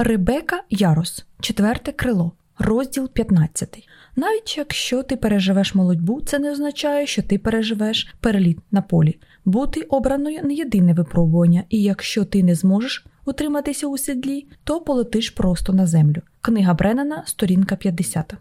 Ребека Ярос, четверте крило, розділ 15. Навіть якщо ти переживеш молодьбу, це не означає, що ти переживеш переліт на полі. Бути обраною не єдине випробування, і якщо ти не зможеш утриматися у сідлі, то полетиш просто на землю. Книга Бреннана, сторінка 50.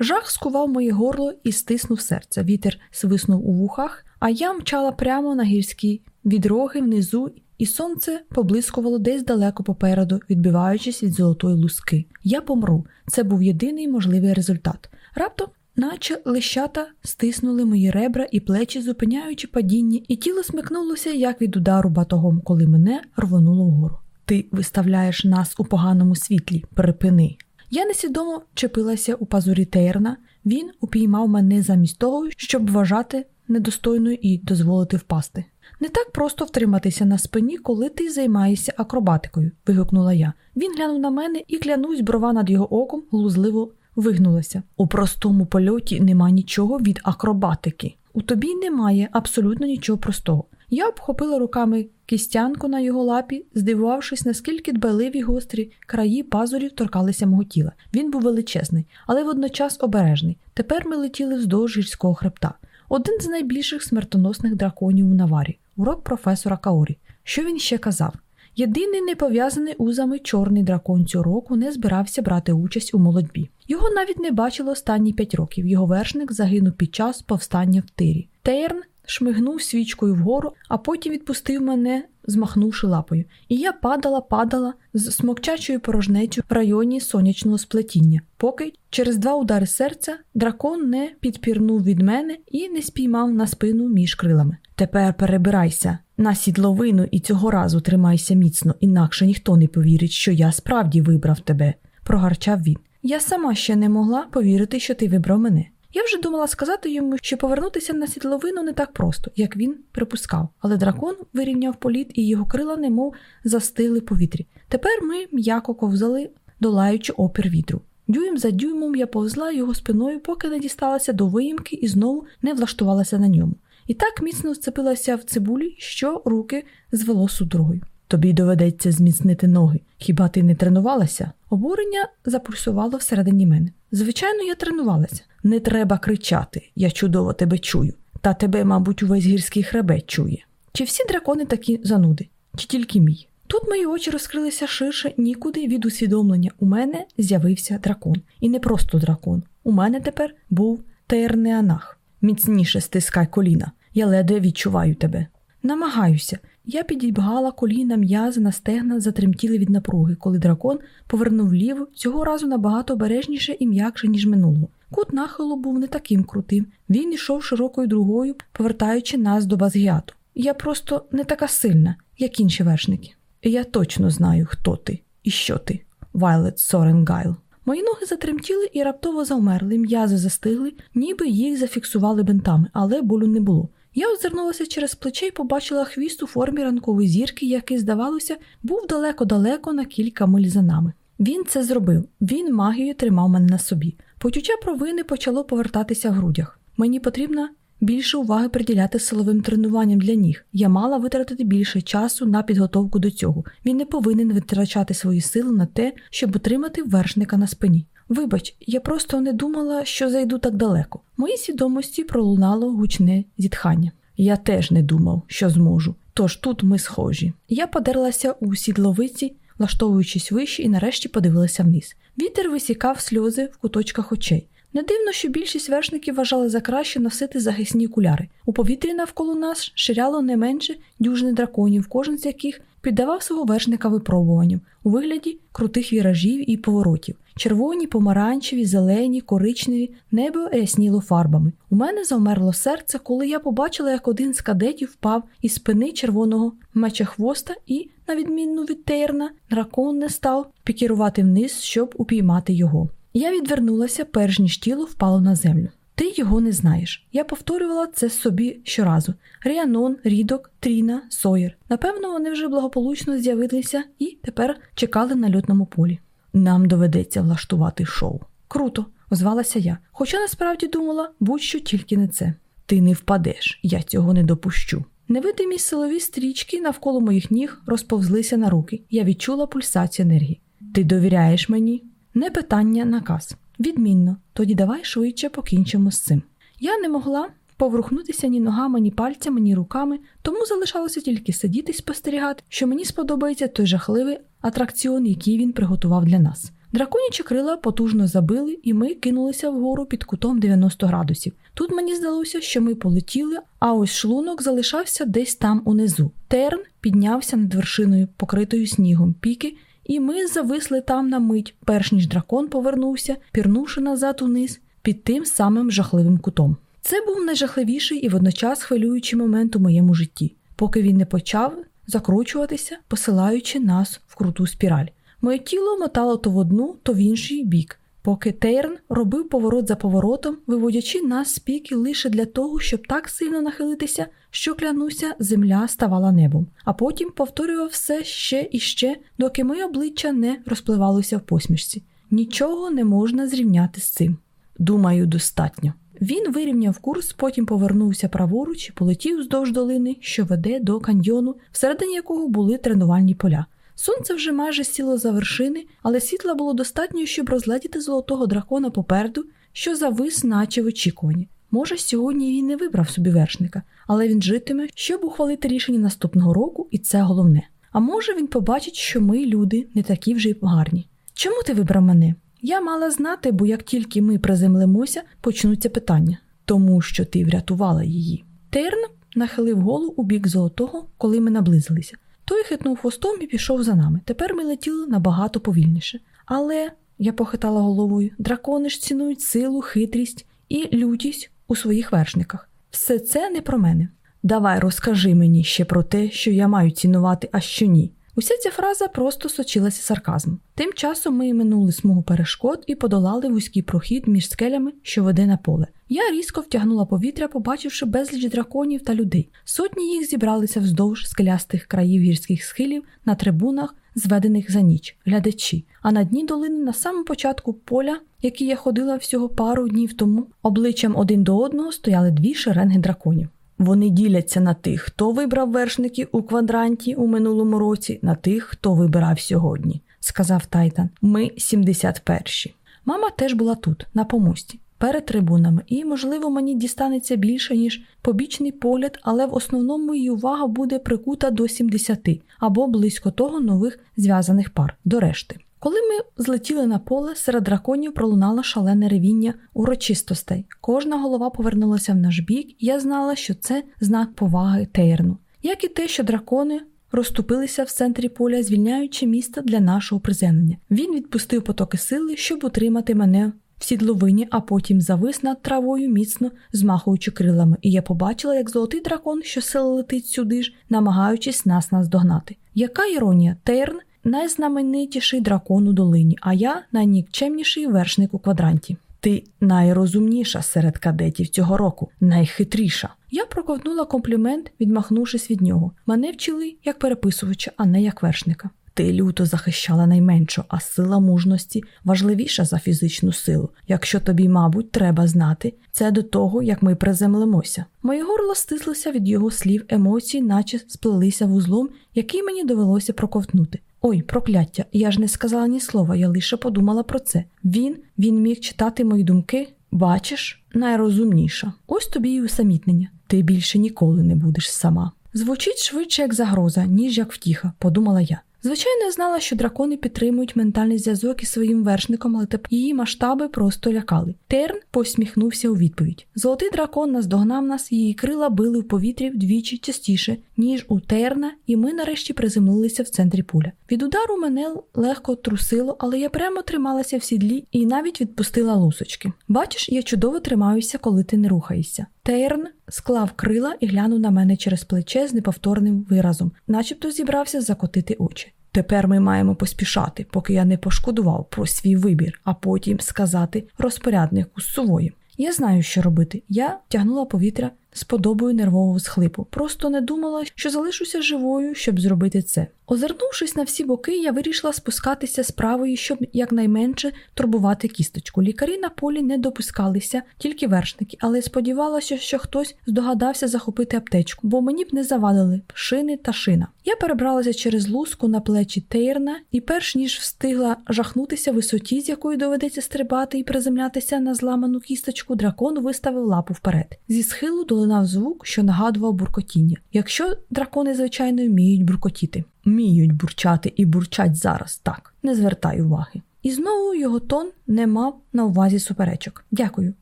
Жах скував моє горло і стиснув серце. Вітер свиснув у вухах, а я мчала прямо на гірські відроги внизу і сонце поблискувало десь далеко попереду, відбиваючись від золотої луски. Я помру. Це був єдиний можливий результат. Раптом, наче лищата, стиснули мої ребра і плечі, зупиняючи падіння, і тіло смикнулося, як від удару батогом, коли мене рвонуло вгору. Ти виставляєш нас у поганому світлі, припини. Я несвідомо чепилася у пазурі Тейрна, він упіймав мене замість того, щоб вважати недостойною і дозволити впасти. Не так просто втриматися на спині, коли ти займаєшся акробатикою, вигукнула я. Він глянув на мене і клянусь, брова над його оком глузливо вигнулася. У простому польоті нема нічого від акробатики. У тобі немає абсолютно нічого простого. Я обхопила руками кістянку на його лапі, здивувавшись, наскільки дбайливі гострі краї пазурів торкалися мого тіла. Він був величезний, але водночас обережний. Тепер ми летіли вздовж гірського хребта. Один з найбільших смертоносних драконів у наварі урок професора Каорі. Що він ще казав? Єдиний не пов'язаний узами чорний дракон цього року не збирався брати участь у молодьбі. Його навіть не бачили останні п'ять років. Його вершник загинув під час повстання в тирі. Тейрн шмигнув свічкою вгору, а потім відпустив мене, змахнувши лапою. І я падала, падала з смокчачою порожнечою в районі сонячного сплетіння, поки через два удари серця дракон не підпірнув від мене і не спіймав на спину між крилами. Тепер перебирайся на сідловину і цього разу тримайся міцно, інакше ніхто не повірить, що я справді вибрав тебе, прогарчав він. Я сама ще не могла повірити, що ти вибрав мене. Я вже думала сказати йому, що повернутися на світловину не так просто, як він припускав, але дракон вирівняв політ і його крила, немов застигли в повітрі. Тепер ми м'яко ковзали, долаючи опір вітру. Дюйм за дюймом я повзла його спиною, поки не дісталася до виїмки і знову не влаштувалася на ньому. І так міцно вцепилася в цибулі, що руки звело судорогою. Тобі доведеться зміцнити ноги. Хіба ти не тренувалася? Обурення запульсувало всередині мене. Звичайно, я тренувалася. Не треба кричати, я чудово тебе чую. Та тебе, мабуть, увесь гірський хребет чує. Чи всі дракони такі зануди, чи тільки мій? Тут мої очі розкрилися ширше нікуди від усвідомлення. У мене з'явився дракон. І не просто дракон. У мене тепер був Тернеанах. Міцніше стискай коліна. Я ледве відчуваю тебе. Намагаюся. Я підібгала коліна м'язи на стегна, затремтіли від напруги, коли дракон повернув вліво, цього разу набагато обережніше і м'якше, ніж минулого. Кут нахилу був не таким крутим. Він йшов широкою другою, повертаючи нас до Базгіату. Я просто не така сильна, як інші вершники. Я точно знаю, хто ти і що ти, Вайлет Соренгайл. Мої ноги затремтіли і раптово завмерли, м'язи застигли, ніби їх зафіксували бинтами, але болю не було. Я озирнулася через плече і побачила хвіст у формі ранкової зірки, який, здавалося, був далеко-далеко на кілька миль за нами. Він це зробив, він магією тримав мене на собі. Почуття провини почало повертатися в грудях. Мені потрібно більше уваги приділяти силовим тренуванням для ніг. Я мала витратити більше часу на підготовку до цього. Він не повинен витрачати свої сили на те, щоб утримати вершника на спині. Вибач, я просто не думала, що зайду так далеко. В моїй свідомості пролунало гучне зітхання. Я теж не думав, що зможу. Тож тут ми схожі. Я подерлася у сідловиці, влаштовуючись вище, і нарешті подивилася вниз. Вітер висікав сльози в куточках очей. Не дивно, що більшість вершників вважали за краще носити захисні окуляри. У повітрі навколо нас ширяло не менше дюжини драконів, кожен з яких піддавав свого вершника випробуванням у вигляді крутих віражів і поворотів. Червоні, помаранчеві, зелені, коричневі, небо ясніло фарбами. У мене завмерло серце, коли я побачила, як один з кадетів впав із спини червоного мечехвоста і, на відміну від Тейрна, дракон не став пікірувати вниз, щоб упіймати його. Я відвернулася, перш ніж тіло впало на землю. Ти його не знаєш. Я повторювала це собі щоразу: Ріанон, Рідок, Тріна, Сойер. Напевно, вони вже благополучно з'явилися і тепер чекали на льотному полі. Нам доведеться влаштувати шоу. Круто, озвалася я, хоча насправді думала, будь-що тільки не це. Ти не впадеш, я цього не допущу. Невидимі силові стрічки навколо моїх ніг розповзлися на руки. Я відчула пульсацію енергії. Ти довіряєш мені? Не питання, наказ. Відмінно, тоді давай швидше покінчимо з цим. Я не могла поворухнутися ні ногами, ні пальцями, ні руками, тому залишалося тільки сидіти і спостерігати, що мені сподобається той жахливий атракціон, який він приготував для нас. Драконячі крила потужно забили, і ми кинулися вгору під кутом 90 градусів. Тут мені здалося, що ми полетіли, а ось шлунок залишався десь там унизу. Терн піднявся над вершиною, покритою снігом піки, і ми зависли там на мить, перш ніж дракон повернувся, пірнувши назад униз під тим самим жахливим кутом. Це був найжахливіший і водночас хвилюючий момент у моєму житті, поки він не почав закручуватися, посилаючи нас в круту спіраль. Моє тіло мотало то в одну, то в інший бік, поки Тейрн робив поворот за поворотом, виводячи нас з піки лише для того, щоб так сильно нахилитися, що клянуся, земля ставала небом, а потім повторював все ще і ще, доки моє обличчя не розпливалося в посмішці. Нічого не можна зрівняти з цим. Думаю, достатньо. Він вирівняв курс, потім повернувся праворуч і полетів вздовж долини, що веде до каньйону, всередині якого були тренувальні поля. Сонце вже майже сіло за вершини, але світла було достатньо, щоб розгледіти золотого дракона попереду, що завис, наче в очікуванні. Може, сьогодні він не вибрав собі вершника, але він житиме, щоб ухвалити рішення наступного року, і це головне. А може він побачить, що ми, люди, не такі вже й гарні. Чому ти вибрав мене? Я мала знати, бо як тільки ми приземлимося, почнуться питання тому, що ти врятувала її. Терн нахилив голову у бік золотого, коли ми наблизилися. Той хитнув хвостом і пішов за нами. Тепер ми летіли набагато повільніше. Але, я похитала головою, дракони ж цінують силу, хитрість і лютість у своїх вершниках. Все це не про мене. Давай розкажи мені ще про те, що я маю цінувати, а що ні. Уся ця фраза просто сочилася сарказмом. Тим часом ми минули смугу перешкод і подолали вузький прохід між скелями, що веде на поле. Я різко втягнула повітря, побачивши безліч драконів та людей. Сотні їх зібралися вздовж скелястих країв гірських схилів на трибунах, зведених за ніч, глядачі. А на дні долини, на самому початку поля, який я ходила всього пару днів тому, обличчям один до одного стояли дві шеренги драконів. Вони діляться на тих, хто вибрав вершників у квадранті у минулому році, на тих, хто вибирав сьогодні, сказав Тайтан. Ми 71-ші. Мама теж була тут, на помості, перед трибунами, і, можливо, мені дістанеться більше, ніж побічний погляд, але в основному її увага буде прикута до 70 або близько того нових зв'язаних пар до решти. Коли ми злетіли на поле, серед драконів пролунало шалене ревіння урочистостей. Кожна голова повернулася в наш бік, і я знала, що це знак поваги Тейрну, як і те, що дракони розступилися в центрі поля, звільняючи місто для нашого приземлення. Він відпустив потоки сили, щоб утримати мене в сідловині, а потім завис над травою, міцно змахуючи крилами, і я побачила, як золотий дракон, що сила летить сюди ж, намагаючись нас наздогнати. Яка іронія, Тейрн – найзнаменитіший дракон у долині, а я найнікчемніший вершник у квадранті. Ти найрозумніша серед кадетів цього року, найхитріша. Я проковтнула комплімент, відмахнувшись від нього. Мене вчили як переписувача, а не як вершника. Ти люто захищала найменшу, а сила мужності важливіша за фізичну силу. Якщо тобі, мабуть, треба знати, це до того, як ми приземлимося. Моє горло стислося від його слів, емоції, наче сплелися вузлом, який мені довелося проковтнути. Ой, прокляття, я ж не сказала ні слова, я лише подумала про це. Він він міг читати мої думки. Бачиш, найрозумніша. Ось тобі й усамітнення. Ти більше ніколи не будеш сама. Звучить швидше як загроза, ніж як втіха, подумала я. Звичайно, я знала, що дракони підтримують ментальний зв'язок із своїм вершником, але тепер її масштаби просто лякали. Терн посміхнувся у відповідь. Золотий дракон наздогнав нас, її крила били в повітрі вдвічі частіше, ніж у Терна, і ми нарешті приземлилися в центрі пуля. Від удару мене легко трусило, але я прямо трималася в сідлі і навіть відпустила лусочки. Бачиш, я чудово тримаюся, коли ти не рухаєшся. Терн склав крила і глянув на мене через плече з неповторним виразом, начебто зібрався закотити очі. Тепер ми маємо поспішати, поки я не пошкодував про свій вибір, а потім сказати розпоряднику з сувої. Я знаю, що робити. Я тягнула повітря, з подобою нервового схлипу. Просто не думала, що залишуся живою, щоб зробити це. Озирнувшись на всі боки, я вирішила спускатися справою, щоб якнайменше турбувати кісточку. Лікарі на полі не допускалися, тільки вершники, але сподівалася, що хтось здогадався захопити аптечку, бо мені б не завадили шини та шина. Я перебралася через луску на плечі Тейрна і, перш ніж встигла жахнутися висоті, з якої доведеться стрибати і приземлятися на зламану кісточку, дракон виставив лапу вперед. Зі схилу долинав звук, що нагадував буркотіння. Якщо дракони, звичайно, вміють буркотіти. Вміють бурчати і бурчать зараз, так, не звертай уваги. І знову його тон не мав на увазі суперечок. Дякую,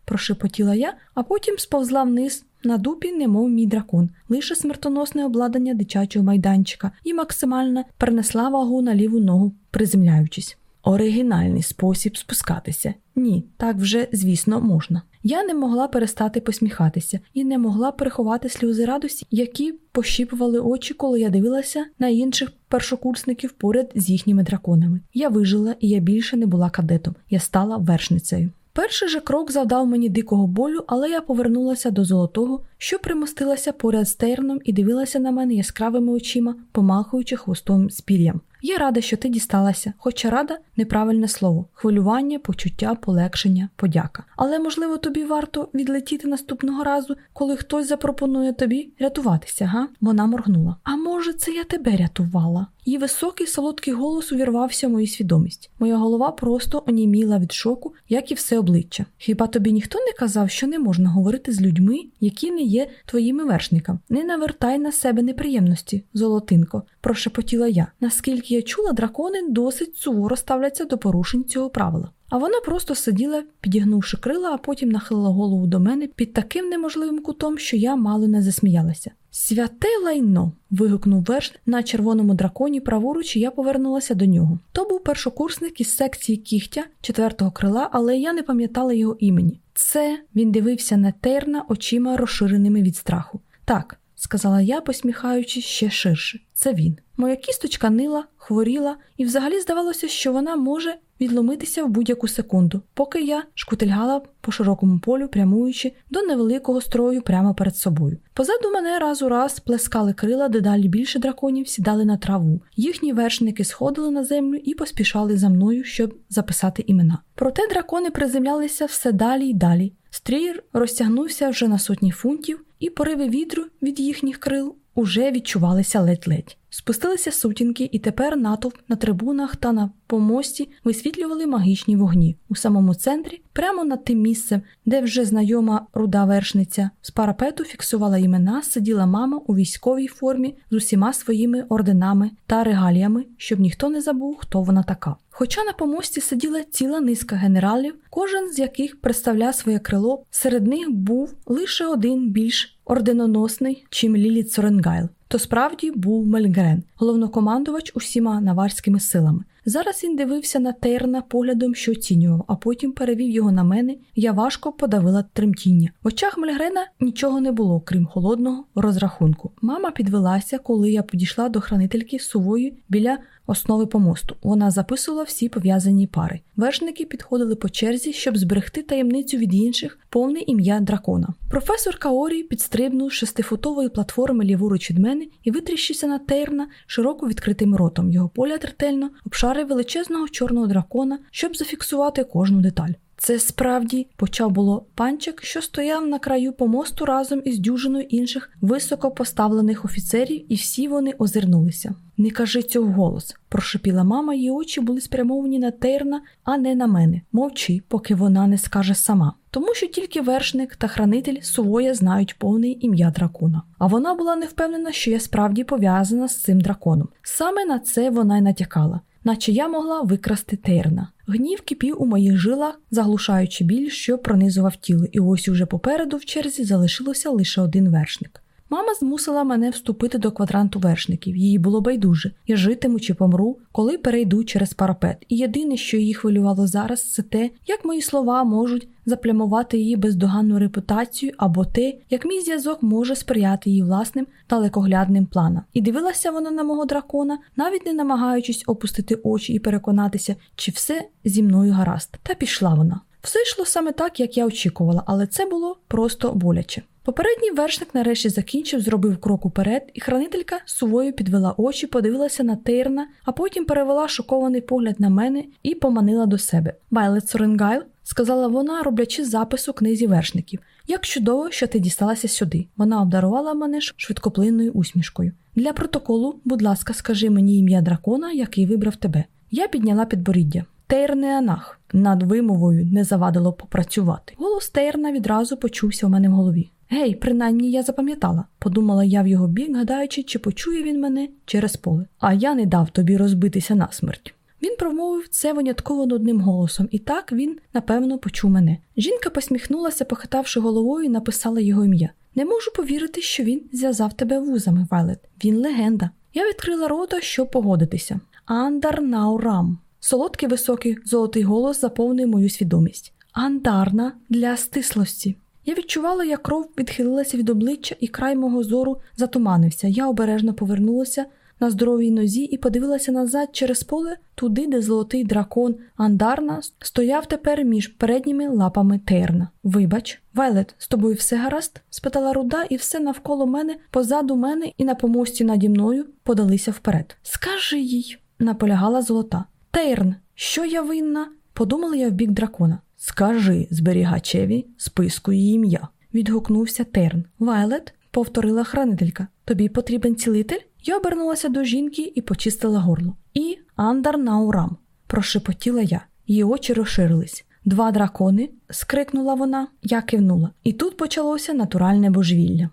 прошепотіла я, а потім сповзла вниз на дупі, немов мій дракон, лише смертоносне обладнання дитячого майданчика і максимально перенесла вагу на ліву ногу, приземляючись. Оригінальний спосіб спускатися. Ні, так вже, звісно, можна. Я не могла перестати посміхатися і не могла приховати сльози радості, які пощіпували очі, коли я дивилася на інших першокурсників поряд з їхніми драконами. Я вижила, і я більше не була кадетом. Я стала вершницею. Перший же крок завдав мені дикого болю, але я повернулася до золотого, що примостилася поряд з терном і дивилася на мене яскравими очима, помахуючи хвостом з пір'ям. Я рада, що ти дісталася, хоча рада неправильне слово хвилювання, почуття, полегшення, подяка. Але, можливо, тобі варто відлетіти наступного разу, коли хтось запропонує тобі рятуватися, га? Вона моргнула. А може, це я тебе рятувала? Її високий солодкий голос увірвався в мою свідомість. Моя голова просто оніміла від шоку, як і все обличчя. Хіба тобі ніхто не казав, що не можна говорити з людьми, які не є твоїми вершниками? Не навертай на себе неприємності, золотинко, прошепотіла я. Наскільки я чула, дракони досить суворо ставляться до порушень цього правила. А вона просто сиділа, підігнувши крила, а потім нахилила голову до мене під таким неможливим кутом, що я мало не засміялася. Святе лайно. вигукнув верш на червоному драконі праворуч, і я повернулася до нього. То був першокурсник із секції кігтя четвертого крила, але я не пам'ятала його імені. Це він дивився на терна очима розширеними від страху. Так, сказала я, посміхаючись ще ширше. Це він. Моя кісточка нила, хворіла, і взагалі здавалося, що вона може відломитися в будь-яку секунду, поки я шкутильгала по широкому полю, прямуючи до невеликого строю прямо перед собою. Позаду мене раз у раз плескали крила, дедалі більше драконів сідали на траву. Їхні вершники сходили на землю і поспішали за мною, щоб записати імена. Проте дракони приземлялися все далі й далі. Стрій розтягнувся вже на сотні фунтів, і пориви вітру від їхніх крил уже відчувалися ледь-ледь. Спустилися сутінки, і тепер натовп на трибунах та на помості висвітлювали магічні вогні. У самому центрі, прямо над тим місцем, де вже знайома руда вершниця, з парапету фіксувала імена, сиділа мама у військовій формі з усіма своїми орденами та регаліями, щоб ніхто не забув, хто вона така. Хоча на помості сиділа ціла низка генералів, кожен з яких представляв своє крило, серед них був лише один більш орденоносний, чим Лілі Цоренгайл то справді був Мельгрен, головнокомандувач усіма наварськими силами. Зараз він дивився на Тейрна поглядом, що оцінював, а потім перевів його на мене, я важко подавила тремтіння. В очах Мельгрена нічого не було, крім холодного розрахунку. Мама підвелася, коли я підійшла до хранительки сувої біля основи помосту. Вона записувала всі пов'язані пари. Вершники підходили по черзі, щоб зберегти таємницю від інших, повне ім'я дракона. Професор Каорі підстрибнув шестифутової платформи ліворуч від мене і витріщився на Тейрна широко відкритим ротом. Його поля ретельно обшарив величезного чорного дракона, щоб зафіксувати кожну деталь. Це справді почав було панчик, що стояв на краю помосту разом із дюжиною інших високо поставлених офіцерів, і всі вони озирнулися. Не кажи цього голос, прошепіла мама, її очі були спрямовані на Тейрна, а не на мене. Мовчи, поки вона не скаже сама. Тому що тільки вершник та хранитель сувоя знають повне ім'я дракона. А вона була не впевнена, що я справді пов'язана з цим драконом. Саме на це вона й натякала наче я могла викрасти терна. Гнів кипів у моїх жилах, заглушаючи біль, що пронизував тіло, і ось уже попереду в черзі залишилося лише один вершник. Мама змусила мене вступити до квадранту вершників. Їй було байдуже. Я житиму чи помру, коли перейду через парапет. І єдине, що її хвилювало зараз, це те, як мої слова можуть заплямувати її бездоганну репутацію, або те, як мій зв'язок може сприяти її власним далекоглядним планам. І дивилася вона на мого дракона, навіть не намагаючись опустити очі і переконатися, чи все зі мною гаразд. Та пішла вона. Все йшло саме так, як я очікувала, але це було просто боляче. Попередній вершник нарешті закінчив, зробив крок уперед, і хранителька сувою підвела очі, подивилася на Тейрна, а потім перевела шокований погляд на мене і поманила до себе. Вайлет Соренгайл, сказала вона, роблячи запис у книзі вершників. Як чудово, що ти дісталася сюди. Вона обдарувала мене швидкоплинною усмішкою. Для протоколу, будь ласка, скажи мені ім'я дракона, який вибрав тебе. Я підняла підборіддя. Тейрнеанах. Над вимовою не завадило попрацювати. Голос Тейрна відразу почувся у мене в голові. Гей, принаймні я запам'ятала, подумала я в його бік, гадаючи, чи почує він мене через поле. А я не дав тобі розбитися насмерть. Він промовив це винятково нудним голосом, і так він, напевно, почув мене. Жінка посміхнулася, похитавши головою, і написала його ім'я. Не можу повірити, що він зв'язав тебе вузами, Вайлет. Він легенда. Я відкрила рота, щоб погодитися. Андар Наурам. Солодкий високий золотий голос заповнив мою свідомість. Андарна для стислості. Я відчувала, як кров відхилилася від обличчя, і край мого зору затуманився. Я обережно повернулася на здоровій нозі і подивилася назад через поле, туди, де золотий дракон Андарна стояв тепер між передніми лапами Терна. Вибач, Вайлет, з тобою все гаразд? спитала руда, і все навколо мене, позаду мене і на помості наді мною подалися вперед. Скажи їй, наполягала золота. Тейрн, що я винна? подумала я в бік дракона. Скажи зберігачеві списку її ім'я. Відгукнувся Терн. Вайлет, повторила хранителька. Тобі потрібен цілитель? Я обернулася до жінки і почистила горло. І Андар Наурам, прошепотіла я. Її очі розширились. Два дракони, скрикнула вона, я кивнула. І тут почалося натуральне божевілля.